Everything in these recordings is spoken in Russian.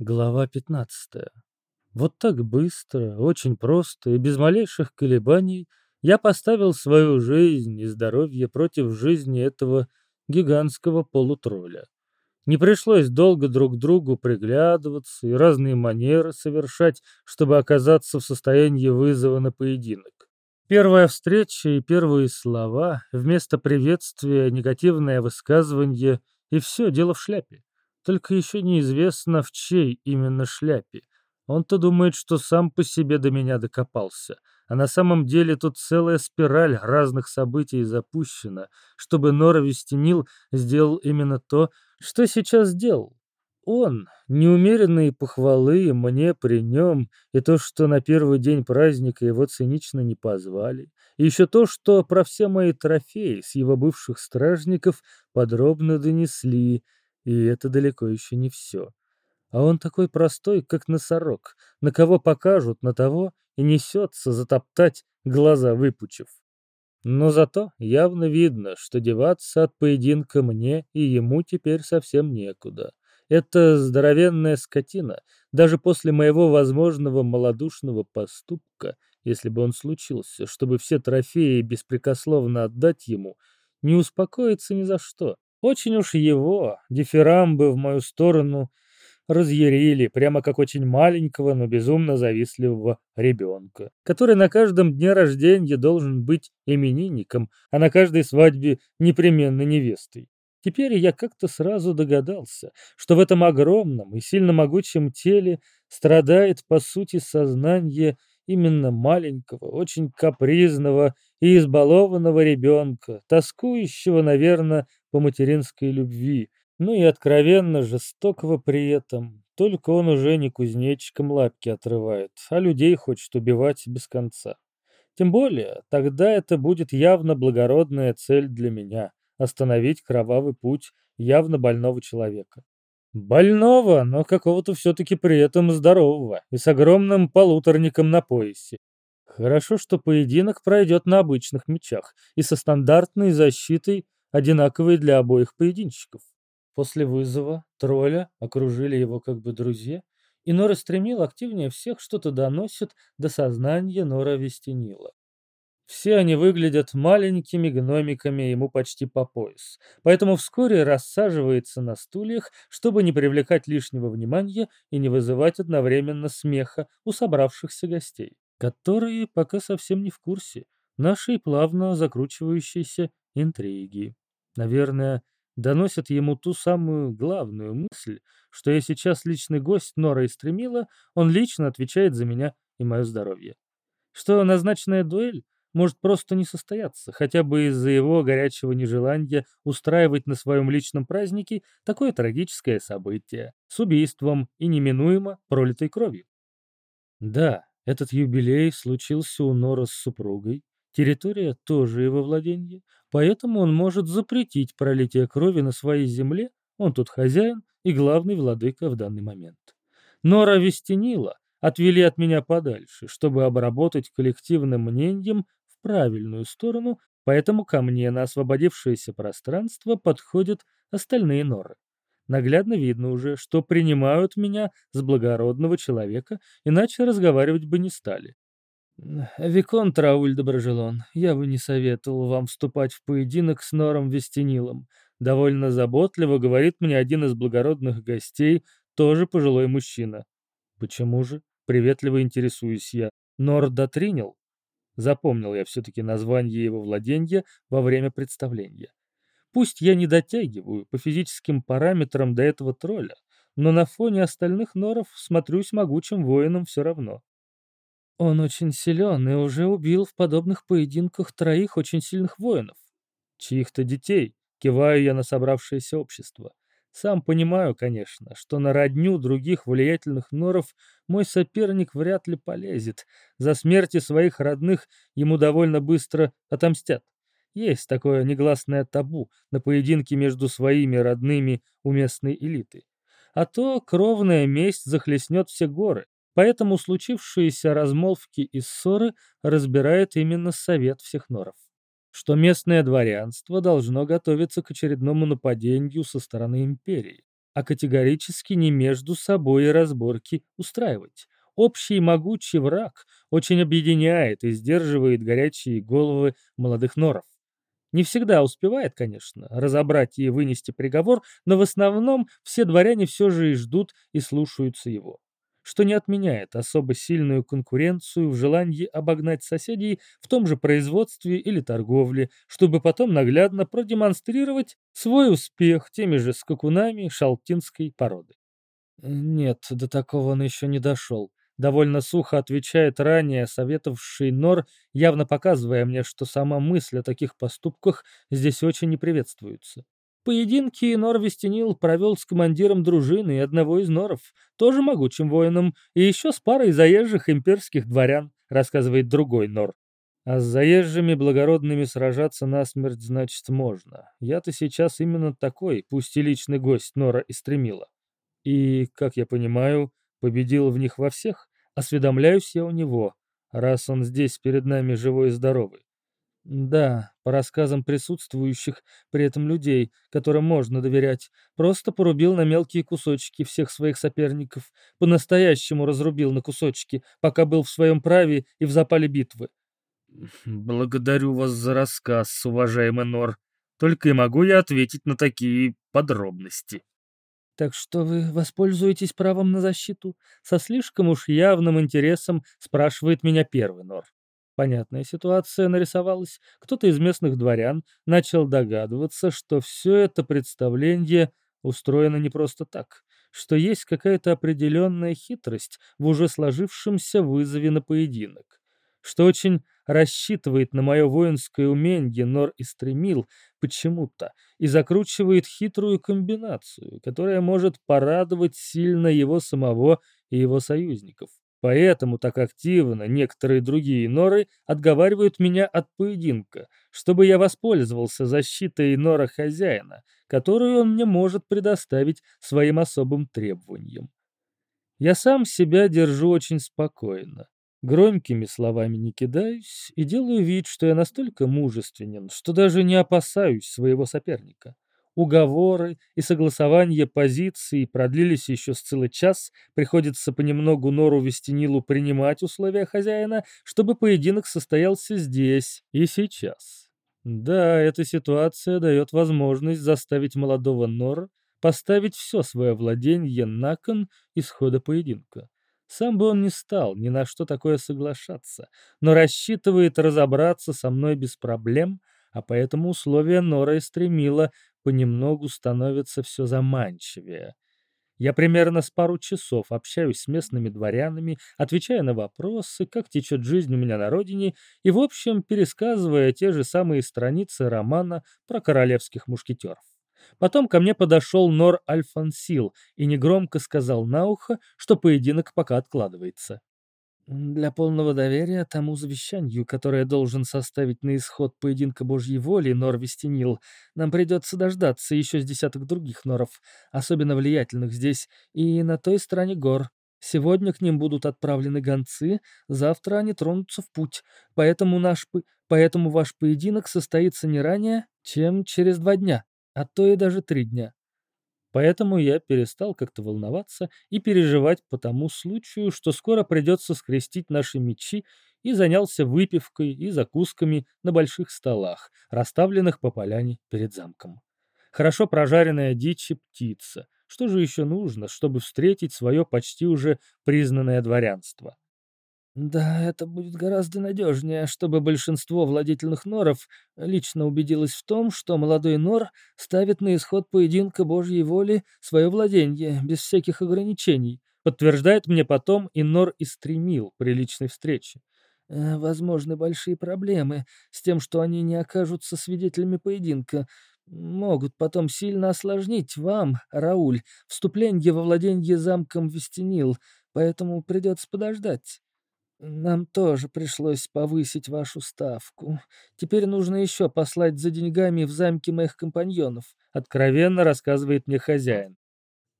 Глава 15. Вот так быстро, очень просто и без малейших колебаний я поставил свою жизнь и здоровье против жизни этого гигантского полутролля. Не пришлось долго друг другу приглядываться и разные манеры совершать, чтобы оказаться в состоянии вызова на поединок. Первая встреча и первые слова, вместо приветствия негативное высказывание, и все, дело в шляпе. Только еще неизвестно, в чьей именно шляпе. Он-то думает, что сам по себе до меня докопался. А на самом деле тут целая спираль разных событий запущена, чтобы Нора Вестенил сделал именно то, что сейчас сделал. Он, неумеренные похвалы мне при нем, и то, что на первый день праздника его цинично не позвали, и еще то, что про все мои трофеи с его бывших стражников подробно донесли, и это далеко еще не все. А он такой простой, как носорог. На кого покажут, на того и несется затоптать, глаза выпучив. Но зато явно видно, что деваться от поединка мне и ему теперь совсем некуда. Это здоровенная скотина, даже после моего возможного малодушного поступка, если бы он случился, чтобы все трофеи беспрекословно отдать ему, не успокоится ни за что. Очень уж его, дифирамбы в мою сторону, разъярили, прямо как очень маленького, но безумно завистливого ребенка, который на каждом дне рождения должен быть именинником, а на каждой свадьбе непременно невестой. Теперь я как-то сразу догадался, что в этом огромном и сильно могучем теле страдает, по сути, сознание именно маленького, очень капризного и избалованного ребенка, тоскующего, наверное, по материнской любви, ну и откровенно жестокого при этом. Только он уже не кузнечиком лапки отрывает, а людей хочет убивать без конца. Тем более, тогда это будет явно благородная цель для меня – остановить кровавый путь явно больного человека. Больного, но какого-то все-таки при этом здорового и с огромным полуторником на поясе. Хорошо, что поединок пройдет на обычных мечах и со стандартной защитой одинаковые для обоих поединщиков. После вызова тролля окружили его как бы друзья, и Нора стремил активнее всех что-то доносит до сознания Нора Вестенила. Все они выглядят маленькими гномиками ему почти по пояс, поэтому вскоре рассаживается на стульях, чтобы не привлекать лишнего внимания и не вызывать одновременно смеха у собравшихся гостей, которые пока совсем не в курсе нашей плавно закручивающейся интриги. Наверное, доносят ему ту самую главную мысль, что я сейчас личный гость Нора и Стремила, он лично отвечает за меня и мое здоровье. Что назначенная дуэль может просто не состояться, хотя бы из-за его горячего нежелания устраивать на своем личном празднике такое трагическое событие с убийством и неминуемо пролитой кровью. Да, этот юбилей случился у Нора с супругой, территория тоже его владение, поэтому он может запретить пролитие крови на своей земле, он тут хозяин и главный владыка в данный момент. Нора Вестенила отвели от меня подальше, чтобы обработать коллективным мнением в правильную сторону, поэтому ко мне на освободившееся пространство подходят остальные норы. Наглядно видно уже, что принимают меня с благородного человека, иначе разговаривать бы не стали. «Викон Трауль Доброжелон, я бы не советовал вам вступать в поединок с Нором Вестенилом», довольно заботливо говорит мне один из благородных гостей, тоже пожилой мужчина. «Почему же?» — приветливо интересуюсь я. «Нор Дотринил?» Запомнил я все-таки название его владения во время представления. Пусть я не дотягиваю по физическим параметрам до этого тролля, но на фоне остальных норов смотрюсь могучим воином все равно. Он очень силен и уже убил в подобных поединках троих очень сильных воинов. Чьих-то детей, киваю я на собравшееся общество. Сам понимаю, конечно, что на родню других влиятельных норов мой соперник вряд ли полезет. За смерти своих родных ему довольно быстро отомстят. Есть такое негласное табу на поединке между своими родными у местной элиты. А то кровная месть захлестнет все горы, поэтому случившиеся размолвки и ссоры разбирает именно совет всех норов что местное дворянство должно готовиться к очередному нападению со стороны империи. а категорически не между собой разборки устраивать. Общий могучий враг очень объединяет и сдерживает горячие головы молодых норов. Не всегда успевает, конечно, разобрать и вынести приговор, но в основном все дворяне все же и ждут и слушаются его. Что не отменяет особо сильную конкуренцию в желании обогнать соседей в том же производстве или торговле, чтобы потом наглядно продемонстрировать свой успех теми же скакунами шалтинской породы. Нет, до такого он еще не дошел. Довольно сухо отвечает ранее советовавший Нор, явно показывая мне, что сама мысль о таких поступках здесь очень не приветствуется. Поединки Нор Вестенил провел с командиром дружины и одного из Норов, тоже могучим воином, и еще с парой заезжих имперских дворян, рассказывает другой Нор. А с заезжими благородными сражаться насмерть, значит, можно. Я-то сейчас именно такой, пусть и личный гость Нора и стремила. И, как я понимаю, победил в них во всех? Осведомляюсь я у него, раз он здесь перед нами живой и здоровый. Да, по рассказам присутствующих при этом людей, которым можно доверять, просто порубил на мелкие кусочки всех своих соперников, по-настоящему разрубил на кусочки, пока был в своем праве и в запале битвы. Благодарю вас за рассказ, уважаемый Нор. Только и могу я ответить на такие подробности. Так что вы воспользуетесь правом на защиту? Со слишком уж явным интересом спрашивает меня первый Нор. Понятная ситуация нарисовалась. Кто-то из местных дворян начал догадываться, что все это представление устроено не просто так, что есть какая-то определенная хитрость в уже сложившемся вызове на поединок, что очень рассчитывает на мое воинское умение Нор и стремил почему-то и закручивает хитрую комбинацию, которая может порадовать сильно его самого и его союзников. Поэтому так активно некоторые другие норы отговаривают меня от поединка, чтобы я воспользовался защитой нора хозяина, которую он мне может предоставить своим особым требованиям. Я сам себя держу очень спокойно. Громкими словами не кидаюсь и делаю вид, что я настолько мужественен, что даже не опасаюсь своего соперника. Уговоры и согласование позиций продлились еще с целый час, приходится понемногу Нору Вестенилу принимать условия хозяина, чтобы поединок состоялся здесь и сейчас. Да, эта ситуация дает возможность заставить молодого Нора поставить все свое владение на кон исхода поединка. Сам бы он не стал ни на что такое соглашаться, но рассчитывает разобраться со мной без проблем, а поэтому условия Нора и стремила понемногу становятся все заманчивее. Я примерно с пару часов общаюсь с местными дворянами, отвечая на вопросы, как течет жизнь у меня на родине, и, в общем, пересказывая те же самые страницы романа про королевских мушкетеров. Потом ко мне подошел Нор Альфансил и негромко сказал на ухо, что поединок пока откладывается. Для полного доверия тому завещанию, которое должен составить на исход поединка Божьей воли Нор Вестенил, нам придется дождаться еще с десяток других норов, особенно влиятельных здесь и на той стороне гор. Сегодня к ним будут отправлены гонцы, завтра они тронутся в путь, поэтому, наш, поэтому ваш поединок состоится не ранее, чем через два дня а то и даже три дня. Поэтому я перестал как-то волноваться и переживать по тому случаю, что скоро придется скрестить наши мечи, и занялся выпивкой и закусками на больших столах, расставленных по поляне перед замком. Хорошо прожаренная дичь и птица. Что же еще нужно, чтобы встретить свое почти уже признанное дворянство? Да, это будет гораздо надежнее, чтобы большинство владетельных норов лично убедилось в том, что молодой нор ставит на исход поединка Божьей воли свое владение, без всяких ограничений, подтверждает мне потом и нор и стремил при личной встрече. Э, возможны большие проблемы с тем, что они не окажутся свидетелями поединка, могут потом сильно осложнить вам, Рауль, вступление во владение замком Вестенил, поэтому придется подождать. Нам тоже пришлось повысить вашу ставку. Теперь нужно еще послать за деньгами в замки моих компаньонов, откровенно рассказывает мне хозяин.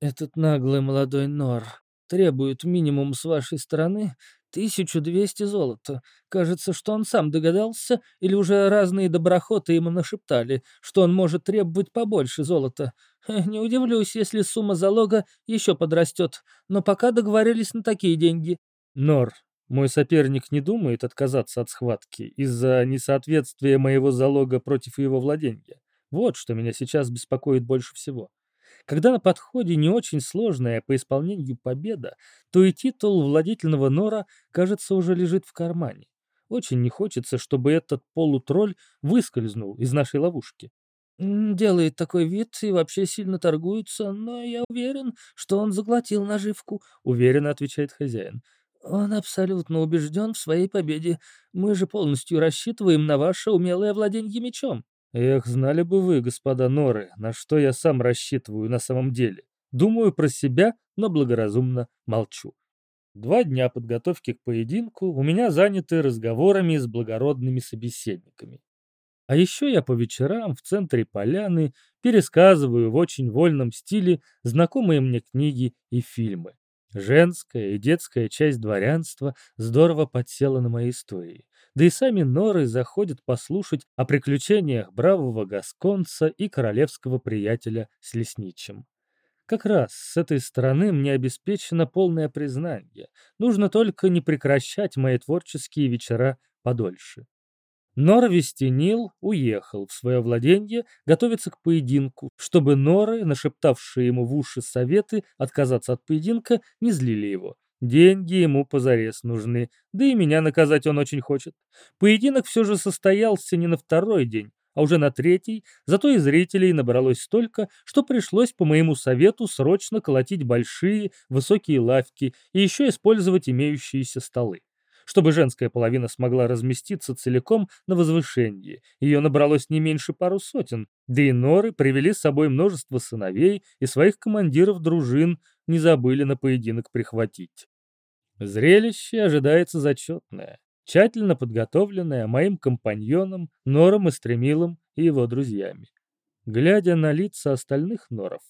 Этот наглый молодой Нор требует минимум с вашей стороны Тысячу двести золота. Кажется, что он сам догадался, или уже разные доброхоты ему нашептали, что он может требовать побольше золота. Не удивлюсь, если сумма залога еще подрастет, но пока договорились на такие деньги. Нор, мой соперник не думает отказаться от схватки из-за несоответствия моего залога против его владения. Вот что меня сейчас беспокоит больше всего. Когда на подходе не очень сложная по исполнению победа, то и титул владетельного нора, кажется, уже лежит в кармане. Очень не хочется, чтобы этот полутролль выскользнул из нашей ловушки. Делает такой вид и вообще сильно торгуется, но я уверен, что он заглотил наживку, уверенно отвечает хозяин. Он абсолютно убежден в своей победе. Мы же полностью рассчитываем на ваше умелое владение мечом. Эх, знали бы вы, господа Норы, на что я сам рассчитываю на самом деле. Думаю про себя, но благоразумно молчу. Два дня подготовки к поединку у меня заняты разговорами с благородными собеседниками. А еще я по вечерам в центре поляны пересказываю в очень вольном стиле знакомые мне книги и фильмы. Женская и детская часть дворянства здорово подсела на мои истории. Да и сами норы заходят послушать о приключениях бравого гасконца и королевского приятеля с лесничим. Как раз с этой стороны мне обеспечено полное признание. Нужно только не прекращать мои творческие вечера подольше. Нора Вестенил уехал в свое владение готовиться к поединку, чтобы Норы, нашептавшие ему в уши советы отказаться от поединка, не злили его. Деньги ему позарез нужны, да и меня наказать он очень хочет. Поединок все же состоялся не на второй день, а уже на третий, зато и зрителей набралось столько, что пришлось по моему совету срочно колотить большие, высокие лавки и еще использовать имеющиеся столы чтобы женская половина смогла разместиться целиком на возвышении. Ее набралось не меньше пару сотен, да и норы привели с собой множество сыновей и своих командиров дружин не забыли на поединок прихватить. Зрелище ожидается зачетное, тщательно подготовленное моим компаньоном Нором и Стремилом и его друзьями. Глядя на лица остальных норов,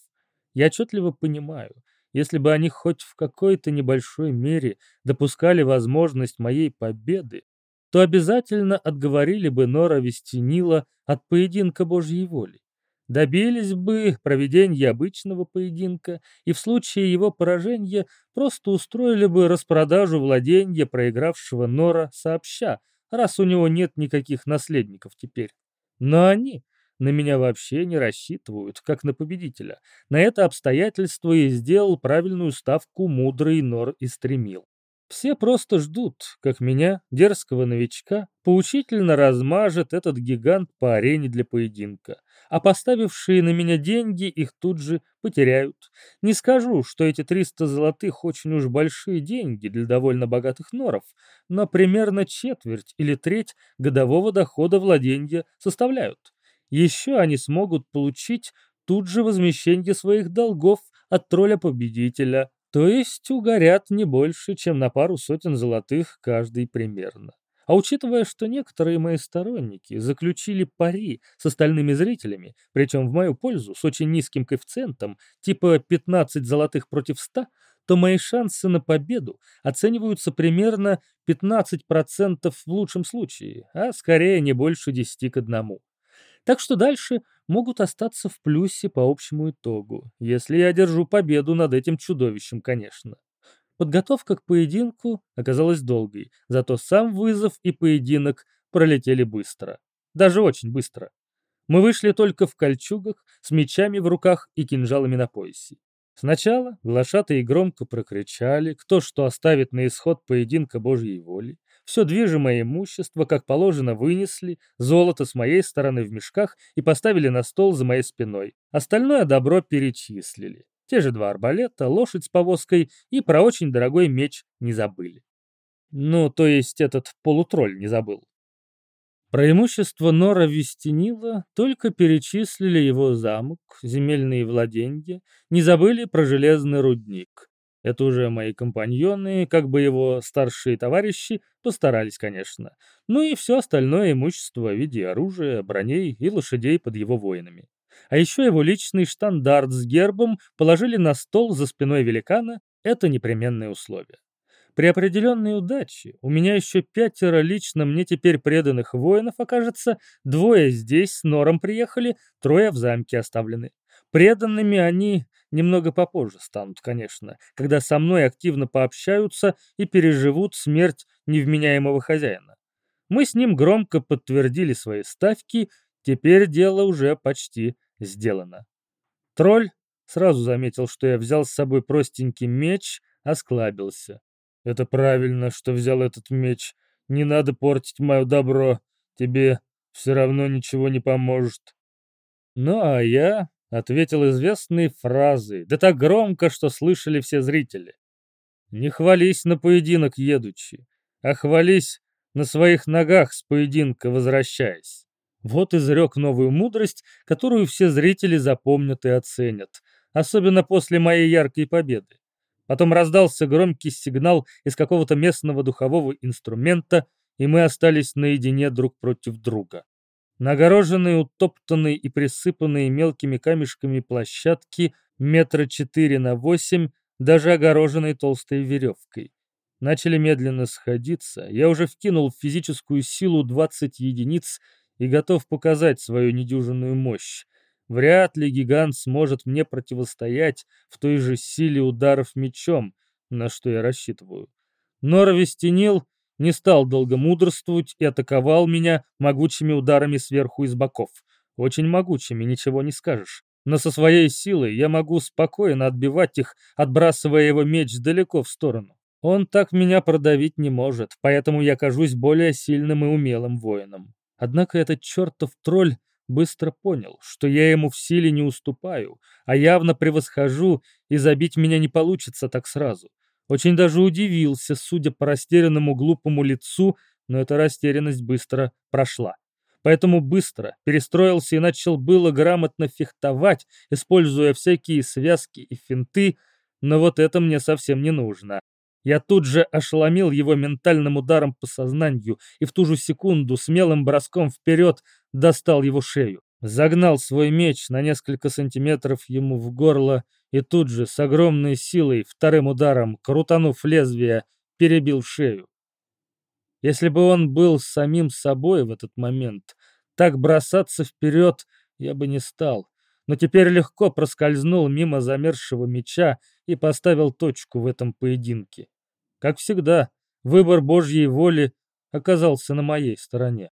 я отчетливо понимаю, если бы они хоть в какой-то небольшой мере допускали возможность моей победы, то обязательно отговорили бы Нора Вестенила от поединка Божьей воли. Добились бы проведения обычного поединка и в случае его поражения просто устроили бы распродажу владения проигравшего Нора сообща, раз у него нет никаких наследников теперь. Но они на меня вообще не рассчитывают, как на победителя. На это обстоятельство и сделал правильную ставку мудрый Нор и стремил. Все просто ждут, как меня, дерзкого новичка, поучительно размажет этот гигант по арене для поединка, а поставившие на меня деньги их тут же потеряют. Не скажу, что эти 300 золотых очень уж большие деньги для довольно богатых норов, но примерно четверть или треть годового дохода владения составляют. Еще они смогут получить тут же возмещение своих долгов от тролля-победителя, то есть угорят не больше, чем на пару сотен золотых каждый примерно. А учитывая, что некоторые мои сторонники заключили пари с остальными зрителями, причем в мою пользу с очень низким коэффициентом, типа 15 золотых против 100, то мои шансы на победу оцениваются примерно 15% в лучшем случае, а скорее не больше 10 к одному. Так что дальше могут остаться в плюсе по общему итогу, если я одержу победу над этим чудовищем, конечно. Подготовка к поединку оказалась долгой, зато сам вызов и поединок пролетели быстро. Даже очень быстро. Мы вышли только в кольчугах, с мечами в руках и кинжалами на поясе. Сначала глашатые громко прокричали, кто что оставит на исход поединка Божьей воли. Все движимое имущество, как положено, вынесли, золото с моей стороны в мешках и поставили на стол за моей спиной. Остальное добро перечислили. Те же два арбалета, лошадь с повозкой и про очень дорогой меч не забыли. Ну, то есть этот полутролль не забыл. Про имущество Нора Вестенила только перечислили его замок, земельные владения, не забыли про железный рудник. Это уже мои компаньоны, как бы его старшие товарищи, постарались, конечно. Ну и все остальное имущество в виде оружия, броней и лошадей под его воинами. А еще его личный штандарт с гербом положили на стол за спиной великана, это непременное условие. При определенной удаче у меня еще пятеро лично мне теперь преданных воинов окажется, двое здесь с нором приехали, трое в замке оставлены. Преданными они немного попозже станут, конечно, когда со мной активно пообщаются и переживут смерть невменяемого хозяина. Мы с ним громко подтвердили свои ставки, теперь дело уже почти сделано. Тролль сразу заметил, что я взял с собой простенький меч, осклабился. «Это правильно, что взял этот меч. Не надо портить мое добро. Тебе все равно ничего не поможет». Ну а я ответил известной фразой, да так громко, что слышали все зрители. «Не хвались на поединок едучи, а хвались на своих ногах с поединка возвращаясь». Вот изрек новую мудрость, которую все зрители запомнят и оценят, особенно после моей яркой победы. Потом раздался громкий сигнал из какого-то местного духового инструмента, и мы остались наедине друг против друга. На огороженной, утоптанной и присыпанной мелкими камешками площадки метра четыре на восемь, даже огороженной толстой веревкой. Начали медленно сходиться, я уже вкинул в физическую силу 20 единиц и готов показать свою недюжинную мощь. Вряд ли гигант сможет мне противостоять в той же силе ударов мечом, на что я рассчитываю. Но Равестенил не стал долго мудрствовать и атаковал меня могучими ударами сверху и с боков. Очень могучими, ничего не скажешь. Но со своей силой я могу спокойно отбивать их, отбрасывая его меч далеко в сторону. Он так меня продавить не может, поэтому я кажусь более сильным и умелым воином. Однако этот чертов тролль быстро понял, что я ему в силе не уступаю, а явно превосхожу, и забить меня не получится так сразу. Очень даже удивился, судя по растерянному глупому лицу, но эта растерянность быстро прошла. Поэтому быстро перестроился и начал было грамотно фехтовать, используя всякие связки и финты, но вот это мне совсем не нужно. Я тут же ошеломил его ментальным ударом по сознанию и в ту же секунду смелым броском вперед достал его шею. Загнал свой меч на несколько сантиметров ему в горло и тут же с огромной силой вторым ударом, крутанув лезвие, перебил шею. Если бы он был самим собой в этот момент, так бросаться вперед я бы не стал, но теперь легко проскользнул мимо замерзшего меча и поставил точку в этом поединке. Как всегда, выбор Божьей воли оказался на моей стороне.